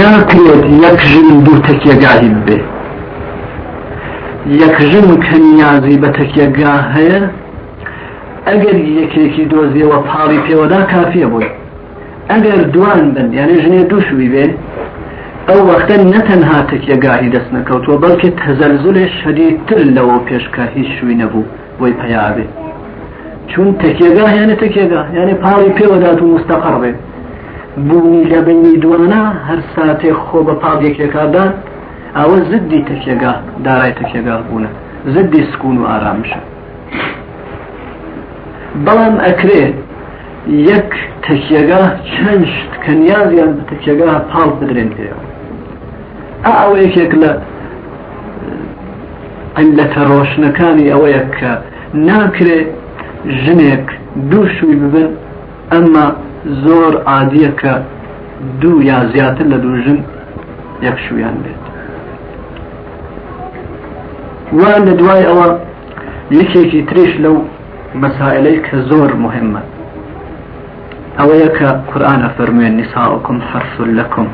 ناکرێت یەک ژن دوو تەکیەگاهی بێ. یەک ژن کە نیازی بە تەکیەگا هەیە ئەگەر یەکێکی دۆزیەوە پاڵی پێوەدا کافیە بووی ئەگەر دوان بن یعنی ژنێ دووشوی بێ ئەو وەختە نەتەنها تەکیەگاهی دەست نەکەوتووە بەڵکە تەزەلزولێ شەدیدتر لەوە پێشکە هیچ شووی نەبوو بۆی پەیابێ چون تەکیێگا یانە تەکێگا یعنی پاڵی پێوەدات و مستەقر بێ. بوونی لە بینی دوانە هەر ساتێ خۆ بە پاڵ یەکێکاردان ئەوە زدی تەکێگا دارای تەکێگا بوونە. زدی سکون و ئارامشە بەڵام ئەکرێ یەک تەکیێگا چەند شت کە نیازیان بە تەکیێگا پاڵ بدرێن پێەوە ئەوە یەکێک لە عیلەتە ڕۆشنەکانی ئەوەیە کە ناکرێ ژنێک دوو شووی ببن ئەمما زۆر عادیە کە دوو یا زیاتر لە دوو ژن یەک شویان بێت. وان لە دوای ئەوە یەکێکی تریش لەو مەسائلەی کە زۆر مهمە. ئەوەیە کە قورآانە فەرموێن نیساوکم حرف لەکم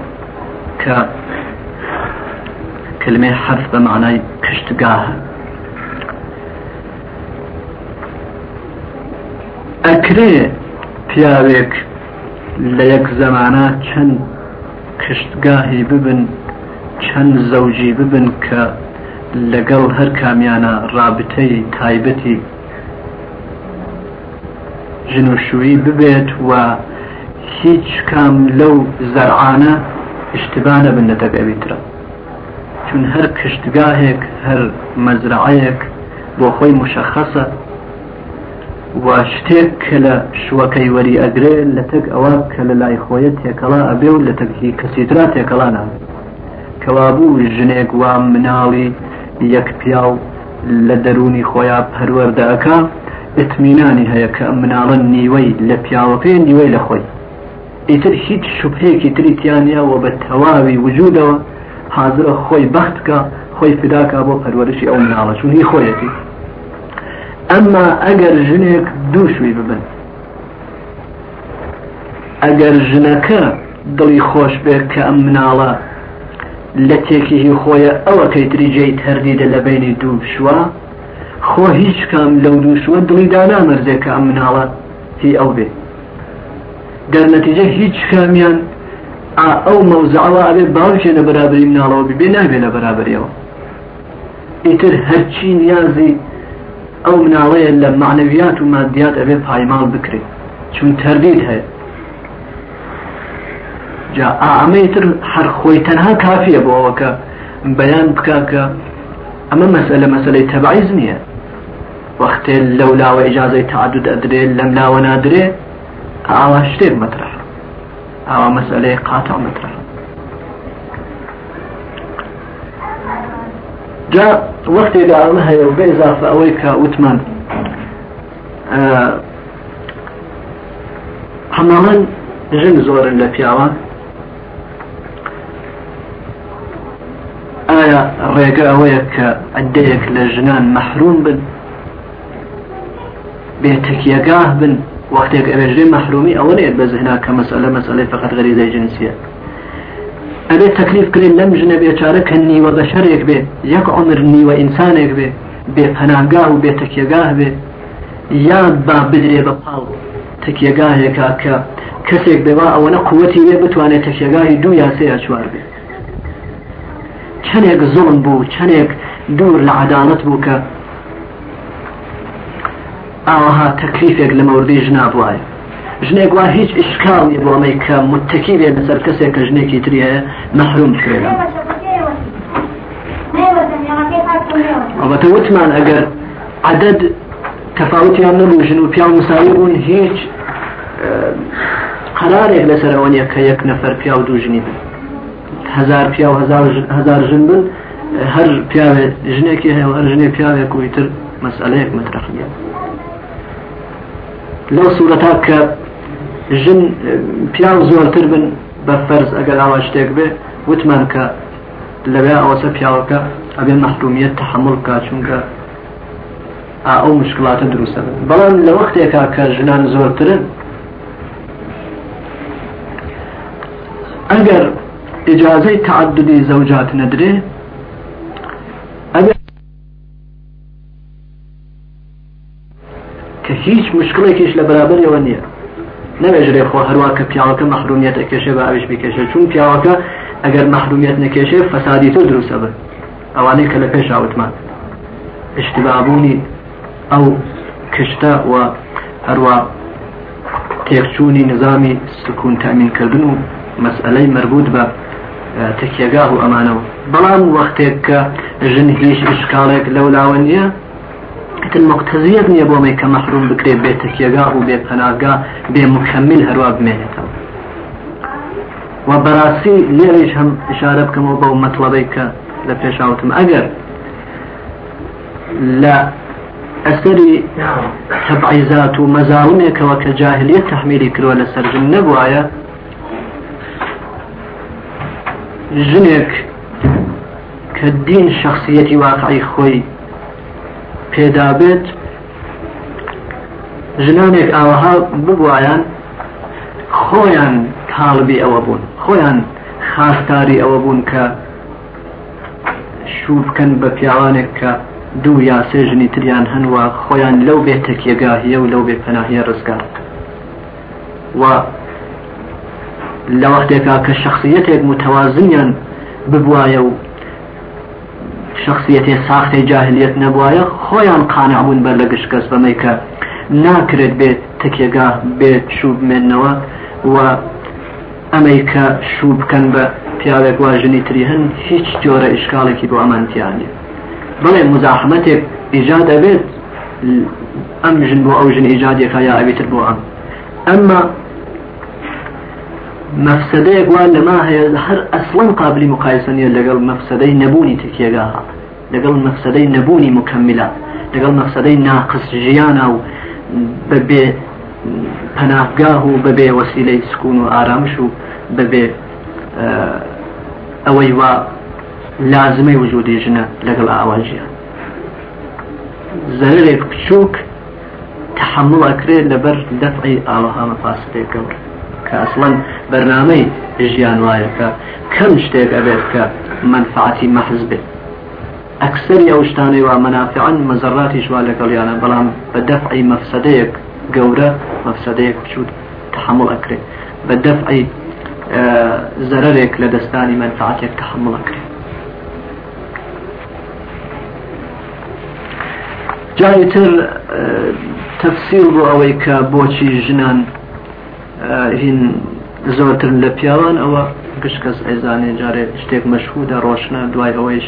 کە کلمێ حرف بە معنای کشتگاهە ئەکرێ پیاوێک لە یەک زەمانە چەند کشتگاهی ببن چەند زەوجی ببن کە لەگەڵ هەر کامیانە ڕابتەی تایبەتی ژنوشویی ببێت و هیچ کام لەو زەرعانە اشتبانە بن نەتەگەویترە چون هەر کشتگاهێک هەر مەزرعەیەک بۆ خۆی مشخصە و شتێک کە لە شوەکەی وەری ئەگرێ لە تەک ئەوە کە لە لای خۆیە تێکەڵا ئەبێ و لە تەکی کەسیترا تێکەڵا ناوێت کەوابوو ژنێک وا مناڵی یەک پیاو لە دەرونی خۆیان پەروەەردەکە ئتمینانی هەیە کە مناڵن نیوەی لە پیاوەکەی نیوەی لە خۆی. ئیتر هیچ شوبهەیەکی تریتیانیا و بە تەواوی وجودەوە حاضرە خۆی بەختکە خۆی فداکە بۆ پەروەرشی ئەو مناڵە چونی خۆیەتی. ئەمما ئەگەر ژنێک دووشوی ببن. ئەگەر ژنەکە دڵی خۆش بێت کە ئەم مناڵە لە تێکیهی خۆیە ئەوە کەیتری جێی هەردیدە لە بینی دوو شووە خۆ هیچ کام لەو دووشوە دڵی دانامەرزێ کە ئەم مناڵە هی ئەو بێ. دەرنەتیجە هیچ کامیان ئەو مەوزعەوە ئەبێ باوکێ لە بەرابری مناڵەوە ببێ نابێ لە بەرابریەوە. ئیتر هەرچی نیازی ئەو مناڵەیە لە معنەویات و مادیات ئەبێ پایماڵ بکرێت چون تەردید هەیە. جا ئامەتر هەر خۆی تەنها کافیە بۆ ئەوەکە بەیان بکە کە ئەمە مەسئلە مەسلەی تەبعیز نییە. وەختێ لەو لاوە ئیجاازەی تعدد ئەدرێت لەم لاوە نادرێ ئاوا شتێک مەترە ئاوا مەسئلەی قاتە مەترە جا وەختی داڵە هەیە و بێزافە ئەوەی کە وتمان هەماڵەن ژن زۆرن لە پیاوان ئایا ڕێگە ئەوەیە کە ئەدەیەک لە ژنان مەحروم بن. بێتەکیەگاه بن. وەختێک ئەوێژێ مەحرومی ئەوە نێت بە زهنا کە مەسئلە مەسئلەی فقط غەریزەی جنسیە ئەبێ تەکلیف کرێن لەم ژنە بێچارە کە نیوە بە شەرێک بێ یەک عمر نیوە ئینسانێک بێ بێ پەناگاه و بێ تەکیەگاه بێ. یاد با بدرێ بە پاڵ تەکیەگاهێکا کە کەسێک بێوا ئەوەنە قوەتی وێ بتوانێت تەکیەگاهی دوو یاسەیە چوار بێ. چەندێک زڵم بوو چەندێک دوور لە عدالت بوو کە ئاها تەکلیفێک لە مەوردی ژنا بواە ژنێک وا هیچ ئشکاڵی بۆ ئەمەی کە متتەکی بێ لەسەر کەسێک کە ژنێکی تریە مەحروم کرێن ئەوەتە وتمان ئەگەر عدد تەفاوتیان نەبوو ژن و پیا مساوی بوون هیچ قرارێک لەسەرەوە نیە کە یەک نەفەر پیا و هزار پیا و هزار ژن بن هەر پیاوێ ژنێکی هەیە هەر ژنێ پیاوێک ویتر مەسئلەیەک مەترەخیە لەو سوورەتا ژن پیان زۆرتر بن بە فەرز ئەگەر ئاوا شتێک بێ وتمان کە لەبێ ئەوەسە پیاوەکە ئەبێ مەحرومیت تحمل کا چونکە ئەو مشکلاتە دروستە بن. بەڵام لە وەختێکا کە ژنان زۆرترن ئەگەر ئجازەی تعددی زەوجات نەدرێ کە هیچ مشکلێکیش لە بەرابەرەوە نییە. نەوێژرێ خۆ هەروە کە پیاوەکە مەحرومیت ئەکێشێ بە ئەوش بکێشە چون پیاوەکە ئەگەر مەحرومیت نەکێشێ فەسادی تۆ دروستە بن ئەوانەی کە لە پێش ئاوتمان اشتبابوونی ئەو کشتە و هەروە تێکچوونی نظامی سکون تامینکردن و مەسئلەی مربوط بە تکیێگاه و ئەمانەوە. بەڵام وەختێک کە ژن هیچ ئشکالێک لەو لاوە نییە تن مقتزیت نییە بۆ مەی کە مەحروم بکرێت بێت تکیێگاه و بێ پەناگا بێ مکەمیل هەروە بمێنێتەوە. و بەڕاستی لێرەش هەم اشارە بکەمەوە بەو مەطلبەی کە لە پێشاوتم. ئەگەر لە ئەسەری تەبعیزات و مەزاونێکەوە کە جاهلیت تەحمیلی کردوە لە سەرژن نەبووایە ژنێک کە دین شخصیەتی واقعی خۆی پێدابێت ژنانێک ئاوەها ببوایان خۆیان تاڵبی ئەوە بوون خۆیان خاستاری ئەوە بوون کە شوو بکەن بە پیاوانێک کە دوو یا سێژنی تریان هەنوە خۆیان لەو بێت تەکیێگاهیە و لەو بێ پەناهیە ڕزگار. و لە وەختێکا کە شخصیتێک متوازنیان ببوایە و شخصیەتی ساختی جاهلیت نەبوایە خۆیان قانعبوون بەر لە گشت کەس بەمەی کە ناکرێت بێت تەکێگاه بێت شوو بمێنەوە و ئەمەی کە شوو بکەن بە پیاوێک واژنی تری هەن هیچ جۆرە ئشکالێکی بۆ ئەمانتیانە بڵێ مزاحمەتێک ئیجاد دەبێت ئەم ژن بۆ ئەو ژن ئیجادێکە یا ئەویتر بۆ ئەم. ئەمما مەفسدەیەک وان لەما هەیە هەر ئەسڵەن قابلی مقایسەنیە لەگەڵ مەفسدەی نەبوونی تکیێگاها لەگەڵ مەفسدەی نەبوونی مکەمیلا لەگەڵ مەفسدەی ناقص ژیانە و بەبێ پەناهگاه و بەبێ وەسیلەی سکون و ئارامش و بەبێ ئەوەی وا لازمەی وجودی ژنە لەگەڵ ئاواژیان زەرێک بچووک تحمل ئەکرێت لەبەر دەفعی ئاوەها مەفاسدێک گەور کە ئەسڵەن بەرنامەی ژیان وایەکە کەم شتێک ئەبێت کە منفعاتی مەحز بێت. ئەکسری ئەو شتانەی وا منافعان مەزەڕاتی شوا لەگەڵیانە بەڵام بە دەفعی مەفسەدەیەک گەورە مەفسەدەیەک بچوت تحمل ئەکرێت. بە دەفعی زەرێک لە دەستانی منفعاتێک تحمل ئەکرێت. جایتر تەفسیر بۆ ئەوەی کە بۆچی ژنان هین زۆرتر لە پیاوان ئەوە گشت کەس ئەیزانێ جارێ شتێک مەشهودە ڕۆشنە دوای ئەوەیش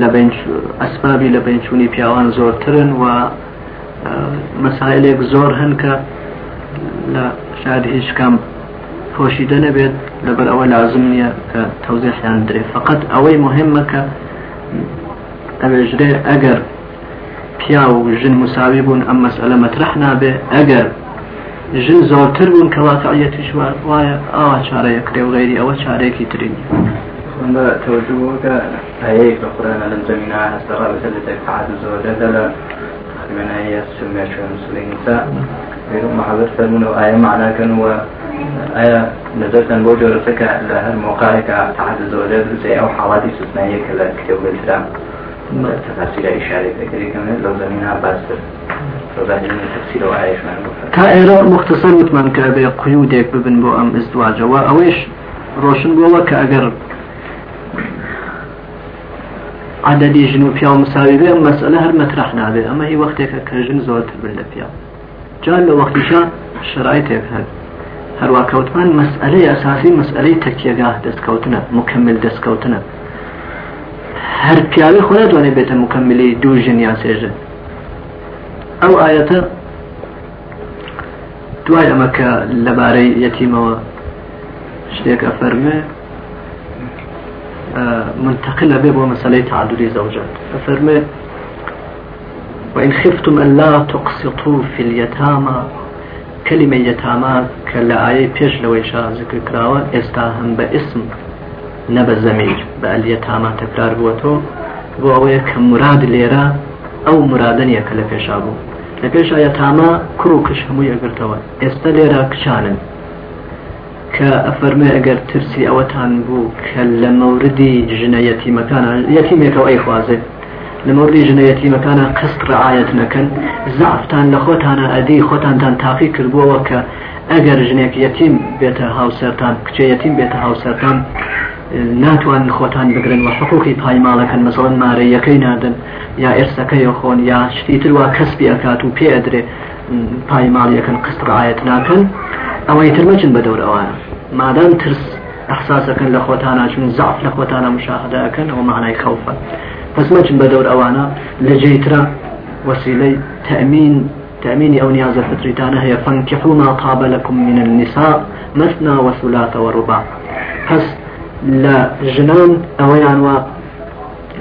لە ئەسبابی لە بینچوونی پیاوان زۆرترن و مەسایلێک زۆر هەن کە لە شاید هیچ کام پۆشیدە نەبێت لەبەر ئەوە لازم نییە کە تەوزیحیان درێ. فقط ئەوەی مهمە کە ئەوێژرێ ئەگەر پیا و ژن مساوی بوون ئەم مەسئلە مەترح نابێ ئەگەر ژن زۆرتر بوون کە واقعیەتیش وایە ئاوا چارەیەکرێ و غیری ئەوە چارێکی ترین. توجهك هيك القرآن لم زمينا هستغى بسلة القعاد الزوجة دل من هي سمية شو مسلمين نساء بينهم محضر فرمون آية معنى كانوا آية نزلت بوجه رسك لها الموقع كتعد الزوجة زي أو حوادث استثنائية كلا كتاب الإسلام تفاصيل إشارة ذكري كمان لو زمينها باستر تا ئێرە مختصر وتمان کە بێ قیودێک ببن بۆ ئەم ئزدواجەوە ئەوەش ڕۆشن بووەوە کە ئەگەر عددی ژن و پیا مساوی بێ مەسئلە هەر مەترح نابێ ئەمە هی وەختێکە کە ژن زۆرتر بن لە پیا جان لە وەختیشا شرایتێک هەر هەروە کەوتمان مەسئلەی ئەساسی مەسئلەی هەر پیاوی خۆ ناتوانێت بێتە مکملی دوو ژن یا سێژن ئەو ئاەتە دوای ئەمە کە لەبارەی یەتیمەوە شتێک ئەفەرمێ منتقل به بۆ مەسلەی تعددی زەوجات ئەفەرمێ وإن خفتم أن لا تقسطوا في اليتامى كلمة يتامى كلا آية بيش لو إشاء ذكر كراوة استاهم باسم نەبە زەمیر بە ئەلیە تامان تەکرار بووەتەوە بۆ ئەوەیە کە مراد لێرە ئەو مرادنیە کە لە پێشا بوو. لە پێش ئاە تامە کوڕ و کش هەمووی ئەگرتەوە. ئێستا لێرە کچانن. کە ئەفەرمێ ئەگەر ترسی ئەوەتان بوو کە لە مەوردی ژنەتی مەکانە یەتیمێکەوە ئەی خوازێت لە مەوردی ژنەتی مەکانە قست ڕعاەت نەکەن. زعفتان لە خۆتانە ئەدی خۆتانتان تاقی کردبووەوە کە ئەگەر ژنێک یەتیم بێتە هاوسەران کچێ یەتیم بێتە هاوسەران ناتوان خۆتان بگرن و حقوقی پایماڵەکەن مەسەڵەن مارە یەکەی نادن یا ئێرسەکەی خۆن یا شتیتر وا کەسبی ئەکات و پێ ئەدرێ پایماڵ یەکەن قست ڕایەت ناکەن. ئەوەی ترمەچن بە دەورەوانە مادام ترس ئەحساسەکەن لە خۆتانە چون زعف لە خۆتانە مشاهدەکەن ئەو معنای خەوفە. پس مەچن بە دەور ئەوانە لە جێترا وسیلەی تەمین تأمين أو نياز فترتان هي فانكحوا ما طاب لكم من النساء مثنى وثلاث ورباع. پس لە ژنان ئەوەیان وە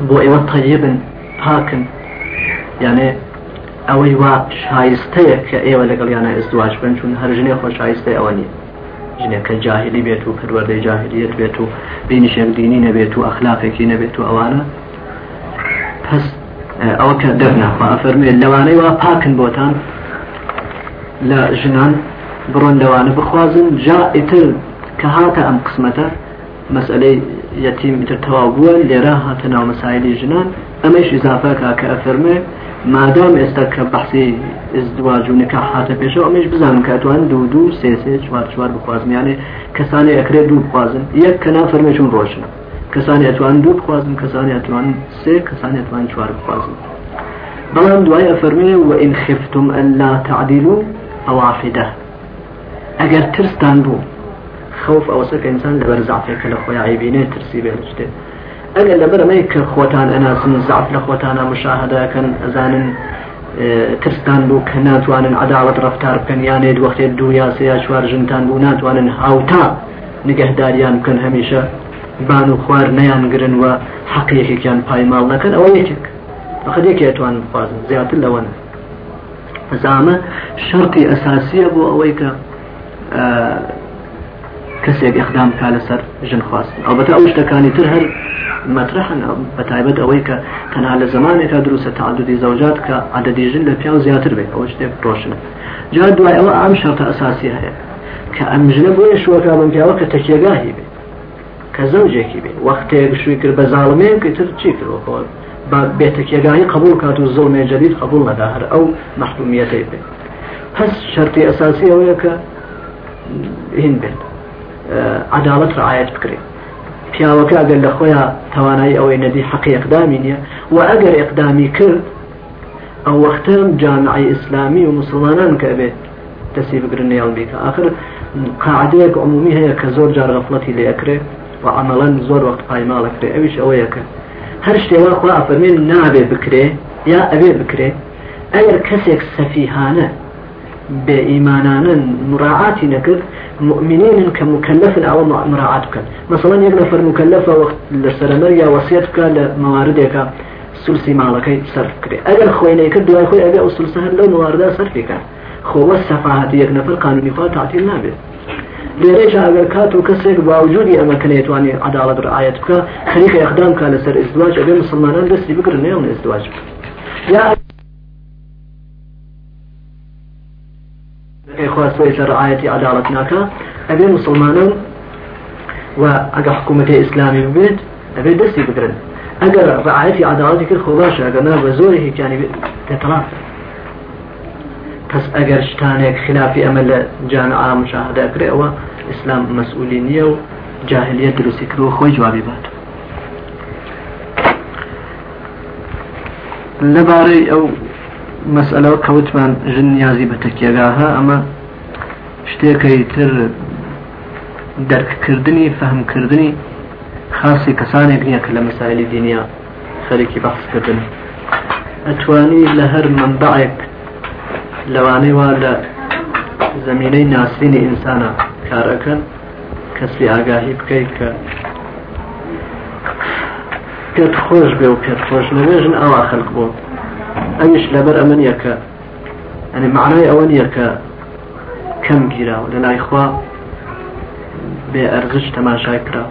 بۆ ئێوە تەیبن پاکن. یانێ ئەوەی وا شایستەیە کە ئێوە لەگەڵیانە ئێزدواش بن چون هەر ژنێ خۆ شایستە ئەوە نیە ژنێکە جاهلی بێت و پروەردەی جاهلیت بێت و بینیشێک دینی نەبێت و ئەخلاقێکی نەبێت و ئەوانە. پس ئەوە کە دەرناخوا. ئەفەرمێن لەوانەی وا پاکن بۆتان. لە ژنان بڕۆن لەوانە بخوازن. جا ئیتر کە هاتە ئەم قسمەتە مەسئلەی یەتیم ئیتر تەواو بووە لێرە هاتە ناو مەسایلی ژنان ئەمەش ئیزافەکە کە ئەفەرمێ مادام ئێستا کە بەحسی ازدواج و نکاح هاتە پێشەوە ئەمەش بزانم کە ئەتوان دوو دوو سێ سێ چوار چوار بخوازمیانێ کەسانی ئەکرێت دوو بخوازن. یەک کە نافەرمێ چون ڕۆژنە کەسانی ئەتوان دوو بخوازن کەسانی ئەتوان سێ کەسانی ئەتوان چوار بخوازن. بەڵام دوای ئەفەرمێ وئین خفتم ئەللا تعدیلوا ئەوافدە ئەگەر ترستان بوو خەوف ئەوسە کە ئینسان لەبەر زعفێکە لە خۆی عیبینێ ترسی بێ شتێ ئەگەر لەبەر ئەمەی کە خۆتان ئەناسن زعف لە خۆتانە مشاهدەکەن ئەزانن ترستان بوو کە ناتوانن عداڵت ڕفتار بکەن یانێت وەختێت دوو یا سێ یا چوار ژنتان بوو ناتوانن هاوتا نگەهداریان بکەن هەمیشە بان و خوار نەیانگرن و حەقیەکێکیان پایماڵ نەکەن ئەوە یەکێک فقط یەکێ ئەتوان بخوازن زیاتر لەوەن زامە شرطی ئەساسیە بۆ ئەوەی کە کەسێک ئەخدام کا لەسەر ژن خواستن. ئەوبەتە ئەو شتەکانی تر هەر مەترحن بەتایبەت ئەوەی کە تەنها لە زمانێکە دروستە تعددی زەوجات کە عددی ژن لە پیا زیاتر بێت ئەوە شتێک ڕۆشنە جا دوای ئەوە ئام شرطە ئەساسی هەیە. کە ئەم ژنە بۆیە شوەکە بم پیاوە کە تەکیێگاهی بێت کە زەوجێکی بێ. وەختێک شووی کرد بە زاڵمەیە تر چی کردەوە بێتەکێگایی قبول کات و زڵمێ جدید قبول نەدا. هەر ئەو مححومیەتی بێت هەست شرتی ئەساسی ئەوەیە کە هین بێت. عدالت ڕعاەت بکرێت پیاوەکە ئەگەر لە خۆیان توانایی ئەوەی نەدی حەقی ئەقدامی نییە و ئەگەر ئەقدامی کرد ئەو وەختم جامعی ئیسلامی و مسلمانان کە بێت دەسی بگرن نێڵ بیکە آخر قاعدەیەک عمومی هەیە کە زۆر جار غەفڵەتی لێ ئەکرێت و عملا زۆر وەخت پایماڵەکرێ ئەویش ئەوەیەکە هەر شتێوە خوا ئەفەرمێن نابێ بکرێ یا ئەوێ بکرێ ئەگەر کەسێک بێ ئیمانانن مراعاتی نەکرد مؤمنين كمكلف أو مراعاة كان مثلا يك نفر مكلف وقت لسرمر يا وصيت كان لمواردك سلسي مالكي صرف كري أجل خويني كد دواي خوي أبي أوصل سهل لو مواردا صرف كان خو السفاهة يك نفر قانوني خوا تعطيل نابه ليش أجر كاتو كسر باوجودي أما كان يتواني عدالة رعاية بك خليك إقدام كان لسر إزدواج أبي مسلمان بس يبكر نيوم إزدواج. يا خواستوی سر رعایتی عدالت ناکە ئەبێ مسلمانان و ئەگە حکوومەتی ئیسلامی ببێت ئەبێ دەستی بگرن ئەگەر ڕعایەتی عدالتی کرد خۆ باشە ئەگەنا بە زۆری هیچیانی تێتەلاف پس ئەگەر شتانێک خلافی ئەمە لە جامعا مشاهدە کرێەوە ئیسلام مەسئولی نییە و جاهلیت دروستی کردەوە خۆی جوابی بات. لەبارەی ئەو مەسئلەوە کەوتمان ژن نیازی بە تەکیێگاها ئەمە شتێکەی تر دەرککردنی فەهمکردنی خاصی کەسانێک نییە کە لە مەسایلی دینیا خەرێکی بەحسکردن ئەتوانی لە هەر منبعێک لەوانەی وا لە زمینەی ناسینی ئینسانە کارەکەن کەسی ئاگاهی بکەیت کە پێت خۆش بێ و پێت خۆش نەبێژن ئەوە خەلق بوو. ئەویش لەبەر ئەمن یەکە ئەنی معنای ئەوە یەکە کەم گیراوە لە لایخوا بێ ئەرزش تەماشای کرا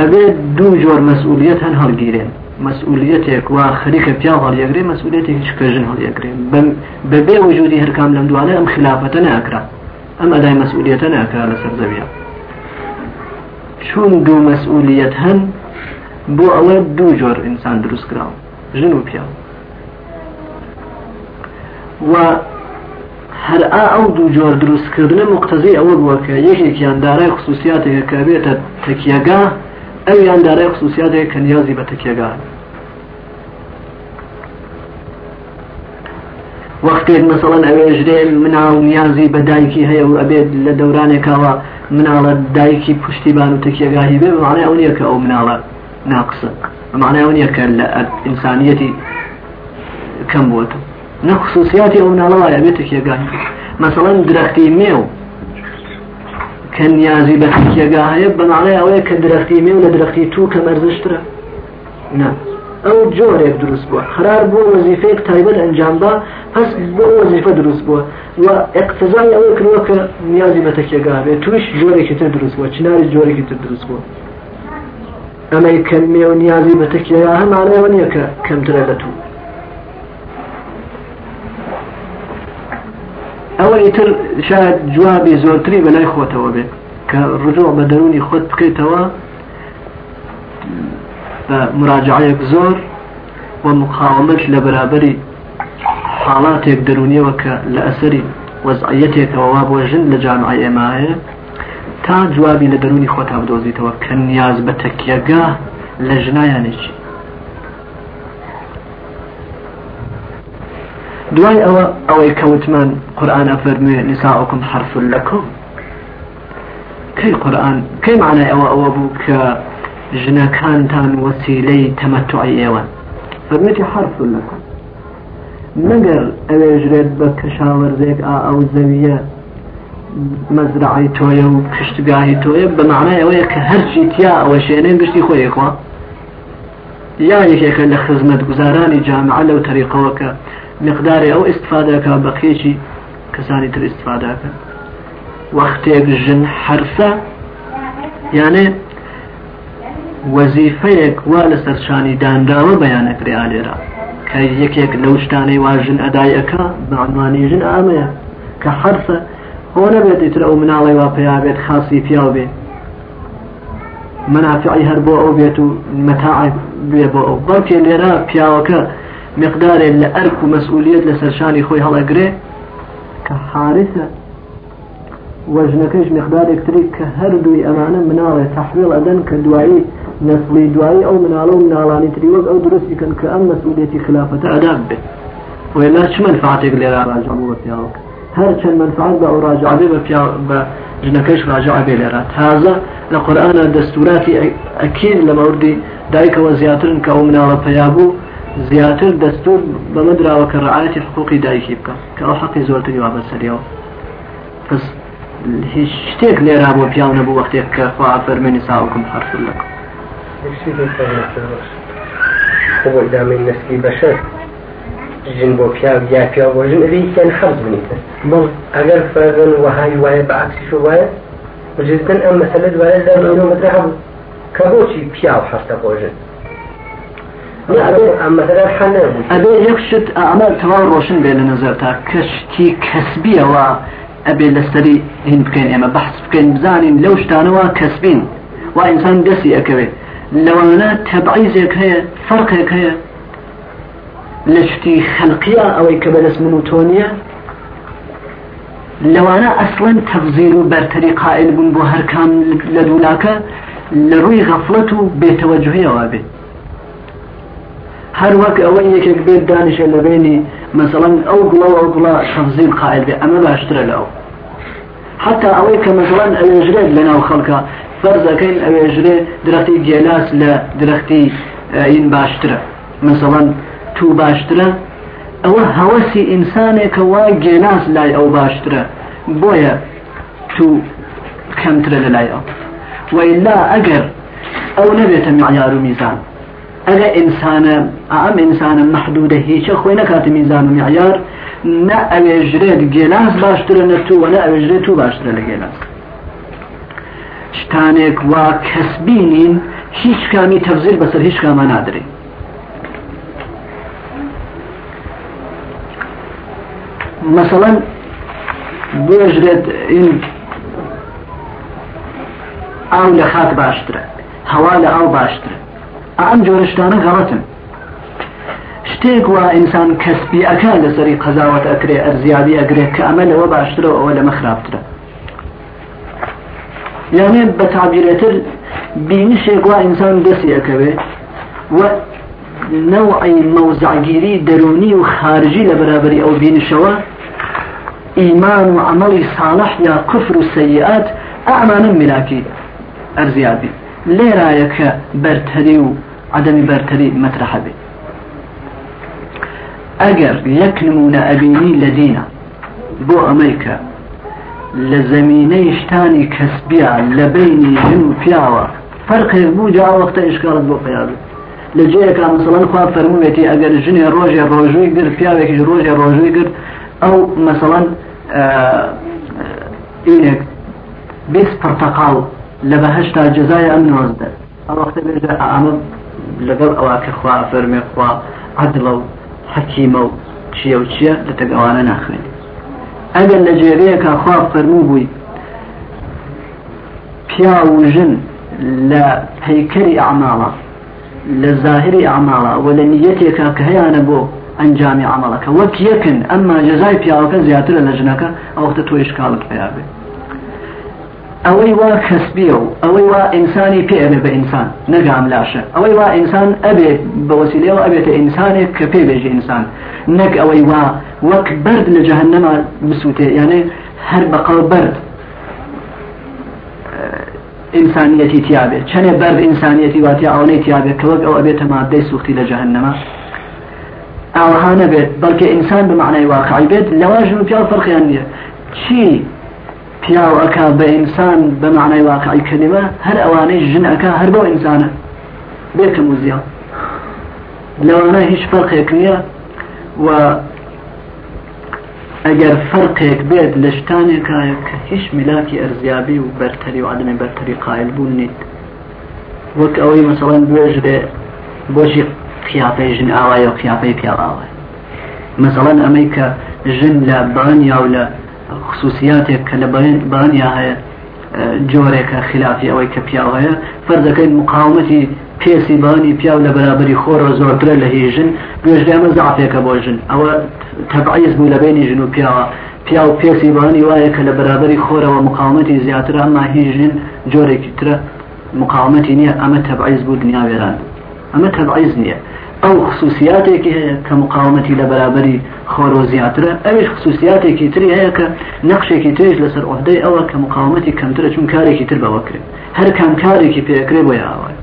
ئەبێ دوو جۆر مەسئولیت هەن هەڵگیرێن مەسئولیتێک وا خەریکە پیا هەڵیەگرێ مەسئولێتێکی چکەژن هەڵیەگرێ بەبێ وجودی هەرکام لەم دوانە ئەم خلافەتە ناکرا ئەم ئەدای مەسئولیەتە ناکە لەسەر زەویە چون دوو مەسئولیت هەن بۆ ئەوە دوو جۆر ئینسان دروست کراوە ژن و پیا و هەر ئا ئەو دوو جۆر دروستکردنە مقتزی ئەوە بووە کە یەکێکیان دارای خصوصیاتێکە کە بێتە تەکیەگا ئەو یان دارای خصوصیاتێک کە نیازی بە تەکیەگا. وەختێک مەسەڵەن ئەوێژرێ مناڵ نیازی بە دایکی هەیە و ئەبێت لە دەورانێکاوە مناڵە دایکی پشتیبان و تەکیەگاهی بێ بەمانای ئەو نییە کە ئەو مناڵە ناقسە بەمانای ئەو نییە کە لە ئینسانیەتی کەم بووە نە خصوصیاتی ئەو مناڵەوە بێت تەکیەگاهی مەسەڵەن درەختی مێو. کە نیازی بە تەکیەگا هەیە بەمانای ئەوەیە کە درەختی مێو لە درەختی تو کە مەرزشترە. نه ئەو جۆرێک دروست بووە. خرار بووە وەزیفەیەک تایبەت ئەنجام با پس بۆ وەزیفە دروست بووە. و اقتزای ئەوە کردوە کە نیازی بە تەکێگا بێت توش جۆرێکی تر دروست بووە. چناری جۆرێکی تر دروست بووە. ئەمەی کەمێ و نیازی بە تەکێگا هەمانەوە نییە کە کەمترە لە تو. ئەوەی تر شاید جوابی زۆرتری بەلای خۆتەوە بێت کە ڕجۆ بە دەرونی خۆت بکەیتەوە مراجعەیەک زۆر و مقاومت لە بەرابری حاڵاتێک دەرونیەوە کە لە ئەسەری وەزعەتێکەوە بۆ ژن لە جامعی ئێمایە تا جوابی لە دەرونی خۆتا بدۆزیتەوە کە نیاز بە تەکیەگا لە ژنایانێکی. دوای ئەوە ئەوەی کەوتمان قورآە فەرموێ نساءكم حرف لەکم. کەی قورآن؟ کەی معنای ئەوە؟ ئەوە بوو کە ژنەکانتان وەسیلەی تەمەتوعی ئێوە. فەرمێتی حرف لەکم. مەگەر ئەوێژرێت بە کەشاوەرزێک ئا ئەو زەویە مەزرعی تۆیە و کشتگاهی تۆیە بە معنای ئەوەیە کە هەرچی تیا ئەوە شوێنێ گشتی خۆیەخوا یا یەکێکە لە خزمەت گوزارانی جامعە لەو تەریقەوەکە مقداری ئەو استفادەکە بەقێکی کەسانی تر استفادەکە وەختێک ژن حرفە یانێ وەزیفەیەک وا لە سەرشانی دانراوە بەیانەکرێ ئالێرە کە یەکێک لەو شتانەی واژن ئەدایەکە بەعنوانی ژن ئامەیە. کە حرفە هۆ نەبێت ئیتر ئەو مناڵی وا پێیابێت خاصی پیاو بێ منافعی هەر بۆ ئەو بێت و مەتاع بێ بۆ ئەو. بەڵکێ لێرە پیاوەکە مقدارێک لە ئەرک و مەسئولیت لە سەرشانی خۆی هەڵەگرێ کە حارسە وەژنەکەش مقدارێکتری کە هەردووی ئەمانە مناڵێ تحویل ئەدەن کە دوایی نسلی دوایی ئەو مناڵە و مناڵانی تری وەک ئەو درستی کەن کە ئەم مەسئولێتی خلافەتە ئەدام بێت ولا چ منفعاتێک لێرا ڕاجع بوو بە پیاوەکە هەر چەند منفعات بە ئەو ڕاجع بێ بە پیا بە ژنەکەش ڕاجع بێ لێرا تازە لە قورآانە دەستوراتی ئەکید لە مەوردی دایکەوە زیاترن کە ئەو مناڵە پیابوو زیاتر دەستور بەمەدراوە کە ڕعاەتی حقوقی دایکی بکە کە ئەو حەقی زۆرتری وا بەسەریەوە پس هیچ شتێک لێرا بۆ پیاو نەبوو وەختێک کە خوا فەرمێنی ساوکم حرف لەکە هو إدامة النسل بشر جن بو بيا بيا بيا وجن ذي كان حفظ بنيته بەڵ أجر فرن وهاي وهاي بعكس شو وهاي وجدتن أم مسألة وهاي لا منو مترحب كبوشي بيا وحرت ئەبێ یەک شت ئەمە تەواو ڕۆشن بێ لە نظر تا کەشتی کەسبیەوە ئەبێ لەسەری هین بکەین ئێمە بەحس بکەین بزانین لەو شتانەوە کەسبین و ئینسان دەستی ئەەکەوێت لەوانە تەبعیزێک هەیە فەرقێک هەیە لە شتی خەلقیە ئەوەی کە بەدەست من و تۆنیە لەوانە ئەسڵەن تەفزیر و بەرتەری قائل بوون بۆ هەرکام لە دوولاکە لە ڕووی غەفڵەت و بێتەوەجهەوە بێت هەر وەک ئەوە یەکێک بێت دانیشە لە بینی مثلەن ئەو گوڵە ئەو گوڵە تەفزیر قائل بێ ئەمە باشترە لەو حتا ئەوەی کە مثلەن ئەوێژرێت لە ناو خەڵکە فەرزەکەین ئەوێژرێ درەختی گێلاس لە درەختی ئین باشترە مثلەن تو باشترە ئەوە هەوەسی ئینسانێکە وا گێلاس لای ئەو باشترە بۆیە تو کەمترە لە لای ئەو وإلا ئەگەر ئەو نەبێتە معیار و میزان. ئەگە ئینسانە ئەم ئینسانە محدودە هیچە خۆی نەکاتە میزان و معیار نە ئەوێژرێت گێلاس باشترە نە تو وە نە ئەوێژرێت تو باشترە لە گێلاس. شتانێک وا کەسبینین هیچ کامی تەفزیر بەسەر هیچ کاما نادرێ. مثلا بێژرێت این ئاو لە خاک باشترە هەوا لە ئاو باشترە. ئەم جۆرەشتانە غەڵەتن شتێک وا ئینسان کەسبی ئەکا لەسەری قەزاوەت ئەکرێ ئەرزیابی ئەگرێ کە ئەمە لەوە باشترە ئەوە لەمە خراپترە یانێ بە تابیرێتر بینشێک وا ئینسان دەستی ئەەکەوێ و نوعی مەوزعگیری دەرونی و خارجی لە بەرابری ئەو بینشەوە ئیمان و عملی صالح یا کفر و سەیئات ئەمانە ملاکی ئەرزیابی لێرایە کە بەرتەری و مەترحە بێت ئەگەر یەک نمونە ئەبینی لە دینە بۆ ئەمریکا لە زمینەی شتانی کەسبیا لە بینی ژن و پیاوە فەرقێک بوو جا وەختە ئشکارت بۆ پیاوی لە جەیەکە مەسەڵەن خوا فەرمووێتی ئەگەر ژنێ ڕۆژێ ڕۆژووی گر پیاوێکی ڕۆژێ ڕۆژووی گر ئەو مەسەڵەن ئینێک بیست پرتەقاڵ لە بەهشتا جزای ئەم نۆزدە ئەو وەختە بێژە ئەمە لەگەڵ ئەوە کە خوا فەرمێ خوا عدڵە و حەکیمە و چیە و چییە لە تەگەوانە ناخوێن. ئەگەر لە جێگەیەکە خواب فەرموو بووی پیا و ژن لە پەیکەری ئەعماڵە لە ظاهری ئەعماڵە و لە نیەتێکە کە هەیەە بۆ ئەنجامی عملەکە وەک یەکن ئەمما جەزای پیاوەکە زیاترە لە ژنەکە ئەوختە تۆی شکاڵت پیا بێت ئەوەی وا کەسبیە و ئەوەی وا ئینسانی پێ ئەبێ بە ئینسان نەگام لاشە ئەوەی وا ئینسان ئەبێت بە وسیلەوە ئەبێتە ئینسانێک کە پێ بێژی ئینسان نەک ئەوەی وا وەک بەرد لە جەهنەما بسووتێ یانێ هەر بەقەڵ بەرد ئینسانیەتی تیاابێت چەنێ بەرد ئینسانیەتی واتی ئەوەی تیاابێت کە وەک ئەو ئەبێتە مادەی سوختی لە جەهنەما ئاوەها نەبێت بەڵکە ئینسان بمعنای واقعی بێت لەواژن پیاو ئەکا بە ئینسان بە معنای واقعی کلمە هەر ئەوانەی ژن ئەکا هەر بۆ ئینسانە بێکە موزیە لەوانە هیچ فەرقێک نییە و ئەگەر فەرقێک بێت لە شتانێکایە کە هیچ میلاکی ئەرزیابی و بەرتەری و عدمی بەرتەری قایل بوون نیت وەک ئەوەی مەسەڵەن دوێژرێ بۆچی خیاپەی ژن ئاوایە و خیاپەی پیاوەوە مەسەڵەن ئەمەی کە ژن لە بەنیا و لە خصوصیاتێک کە لە بانیا هەیە جۆرێکە خلافی ئەوەی کە پیاو هەیە. فەرزەکەی مقاومەتی پێسی بانی پیاو لە بەرابری خۆرە زۆرترە لە هیژن گوێژدامە زعفێکە بۆ ژن. ئەوە تەبعیز بوو لە بینی ژن و پیاوە. پیا و پێسی بانی وایە کە لە بەرابری خۆرەوە مقاومەتی زیاتر ئەمما هیژن جۆرێکی ترە مقاومەتی نییە ئەمە تەبعیز بوو دنیا وێران. ئەمە تەبعیز نییە. ئەو خصوصیاتێکی هەیە کە مقاومەتی لە بەرابری خۆرۆ زیاترە. ئەوش خصوصیاتێکی تری هەیە کە نەخشێکی ترێش لەسەر ئۆهدەی ئەوە کە مقاومەتی کەمترە چون کارێکی تر بەوەکرێت هەر کام کارێکی پێکرێ بۆ ئاوای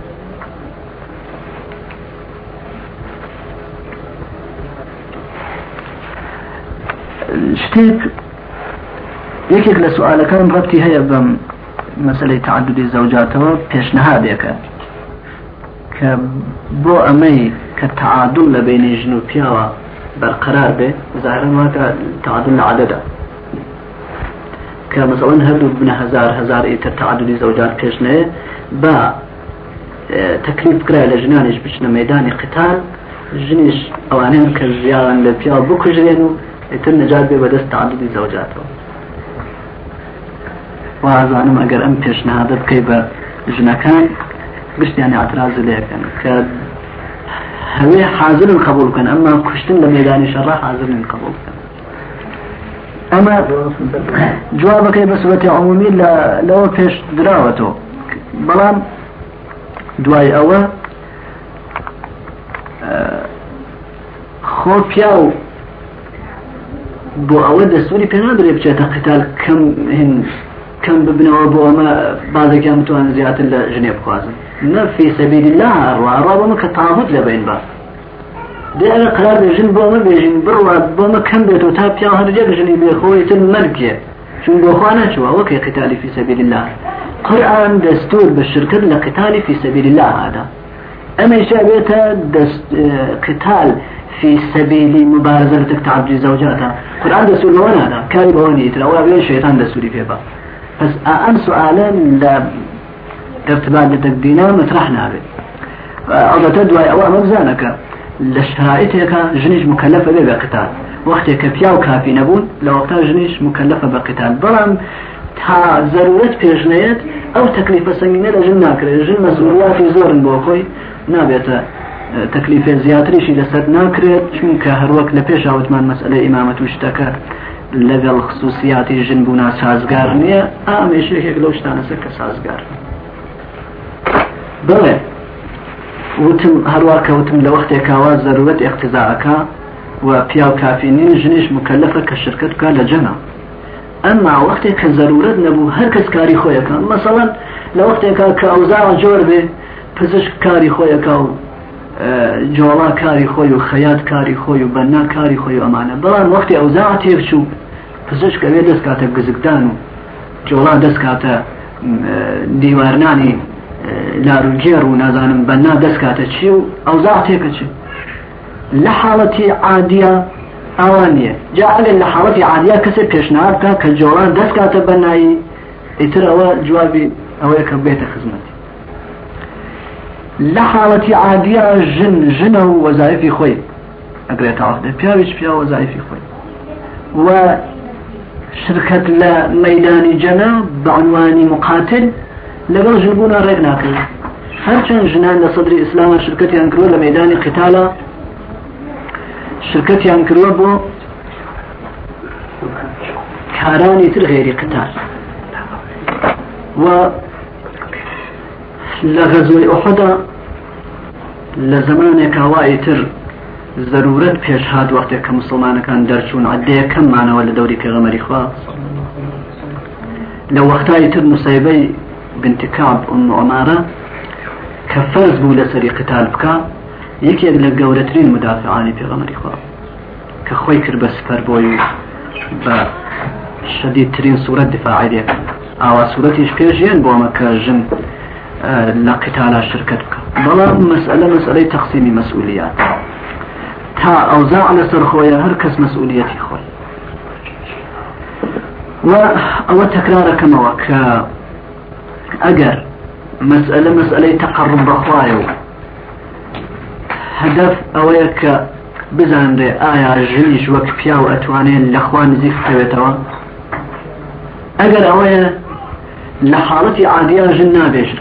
شتێک یەکێک لە سوالەکان ڕەتی هەیە بەم مەسلەی تعددی زەوجاتەوە پێشنەهادێکە. کە بۆ ئەمەی کە تعادل لە بینی ژن و پیاوە بەرقرار بێ ظاهرا واکە تعادل لە عدەدا کە مثلا هەردوو بنە هزار هزار ئیتر تعادلی زەوجار پێشنەیە با تەکلیف کرا لە ژنانش بچنە مەدانی قتال ژنیش ئەوانیان کە ژیان لە پیا بکوژێن و ئیتر نەجات بێ بەدەست تعادلی زەوجاتەوە. وازانم ئەگەر ئەم پێشنهادە بکەی بە ژنەکان گشتیان اعتراض لەکەن کە هەوێ حاضرن قبول بکەن ئەمما کوشتن لە مێدانی شەڕ حاضرن قبول بکەن ئەمە جوابەکەی بە سوەتی عمومی لەوە پێش دراوەتەوە بەڵام دوای ئەوە خۆ پیا و بۆ ئەوە دەستوری پێ نادرێ بچێتە قتال کەم کەم ببنەوە بۆ ئەمە بازێکیان بتوان زیاتر لە ژنێ بخوازن. نفي سبيل الله کە تاغوت لە بین بە دێ ئەگە قرار بێژن بۆمە بێژین بڕوا بۆمە کەم بێت و تا پیا هەرجێک ژنی بێخۆی تر مەرگێ چون بۆخوا نەچوە وەکەی قتالی في سبيل الله. قرآن دستور بالشركة لقتال في سبيل الله هذا. أما يشابهت دست قتال في سبيل مبارزة تعبد زوجاتها قرآن دستور لون هذا. كاري بوني ترى ولا الشيطان دستوري فيه بس أم سؤالا ارتباط لتقدينا مطرح نابێت. ئەڵەتە دوای ئەوە مەبزانەکە لە شرائطێکە ژنیش مکەلەفە بێ بە قتال. وقتێک کە پیا و کافی نەبوون لە وەختا ژنیش مکلفە بە قتال. بەڵام تا ضرورت پێشنەیەت ئەو تەکلیفە سەنگینە لە ژن ناکرێت. ژن مەسئولیاتی زۆرن بۆ خۆی نابێتە تەکلیفێ زیاتریشی لەسەر ناکرێت. چونکە هەروەک لە پێش ئاوتمان مەسئلە ئیمامەت و شتەکە لەگەڵ خصوصیاتی ژن بوونا سازگار نییە. ئامێشێکێک لەو شتانەسەر کە سازگار. بڵێ وتم هەروە کەوتم لە وەختێکاوا ضرورەت اقتزاعەکە و پیا و کافینین ژنیش مکلفە کە شرکت بکە لە جەنا ئەمما وەختێک کە ضرورەت نەبوو هەر کەس کاری خۆیەکە. مەسەڵەن لە وەختێکا کە ئەوزاع جۆر بێ پزیشک کاری خۆیەکە و جۆڵا کاری خۆی و خەیات کاری خۆی و بەنا کاری خۆی ئەمانە. بەڵام وەختی ئەوزاع تێکچوو پزیشکەوێ دەست کاتە گزگدان و جۆڵا دەست کاتە دیوارنانی لاروگێر و نازانم. بەنا دەست کاتە چی و ئەوزاع تێکە چی؟ لە حاڵەتی عادیە ئەوان نییە. جا ئەگەر لە حاڵەتی عادیا کەسێ پێشنهاد بکە کە جۆڵان دەست کاتە بەنایی ئیتر ئەوە جوابی ئەوەیە کە بێتە خزمەتی. لە حاڵەتی عادیا ژن ژنە و وەزایفی خۆی. ئەگرێت تاڵێ پیاویش پیا وەزایفی خۆی. و شرکت لە مەدانی جەنا بەعنوانی مقاتل لەگەڵ ژنبوونا ڕێک ناکەین هەرچەند ژنان لە سەدری ئیسلامە شرکتیان کردوە لە مەدانی قتالە شرکتیان کردووە بۆ کارانی تر غێری قتال. و لە غەزوی ئۆحدا لە زمانێک هاوای تر ضرورت پێش هاات وەختێک کە مسلمانەکان دەرچوون عدەیە کەممانەوە لە دەوری پێغەمەری خوا. لە وەختایی تر نووسیبەی بنتکاب ئەمارە کە فەرز بوو لە سەری قتال لە گەورەترین مدافعانی پێغەمەری خوا کە خۆی کرد بە سپەر بۆی بە شدیدترین سوورەت دفاعی دێت ئاوا سوورەتیش پێژێن بۆ ئەمە کە ژن لە قتالا شرکت بکە بەڵام مەسئلە مەسئلەی تەقسیمی مەسئولیات تا لەسەر خۆیە هەر کەس مەسئولیەتی خۆی و ئەوە تەکرارەکەمەوە کە ئەگەر مەسئلە مەسئلەی تەقڕم بەخوایە و هەدەف ئەوەیە کە بزانرێ ئایا ژنیش وەک پیا و ئەتوانێن لەخوا نزیک بکەوێتەوە ئەگەر ئەوەیە لە حاڵەتی عادیا ژن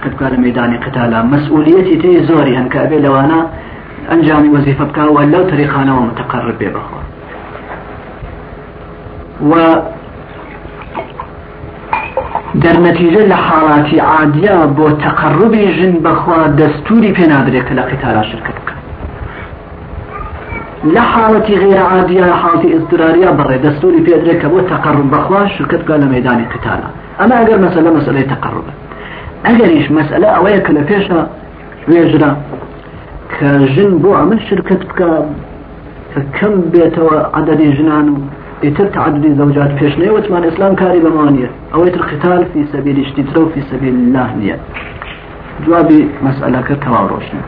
بکە لە مەدانی قتالا. مەسئولیەتی تێ زۆری هەن کە ئەبێ لەوانە ئەنجامی وەزیفە بکەوە لەو تەریقانەوە متەقرب بێ و دەرنەتیجە لە حاڵاتی عادیا بۆ تەقربی ژن بەخوا دەستوری پێنادرێت کە لە قتالا شرکت بکە لە غێر عادیا حاڵی ئزدراریا بڕێ دەستوری پێدرێت کە بۆ تەقرب بەخوا شرکت لە مەدانی قتالا. ئەمە ئەگەر مەسەلە مەسلەی تەقرب ئەگەریش مەسئلە ئەوەیە کە لە پێشە وێژرا کە ژن بۆ ئەمە شرکت بکە کە کەم بێتەوە عدەدی ژنان ئیتر تعددی زەوجات پێشنەی وتمان ئسلام کاری بەمانە ئەوەی تر قتال في سبيل اشتتر في سبيل الله نییە جوابی مەسئلەکە تەواو ڕۆشنە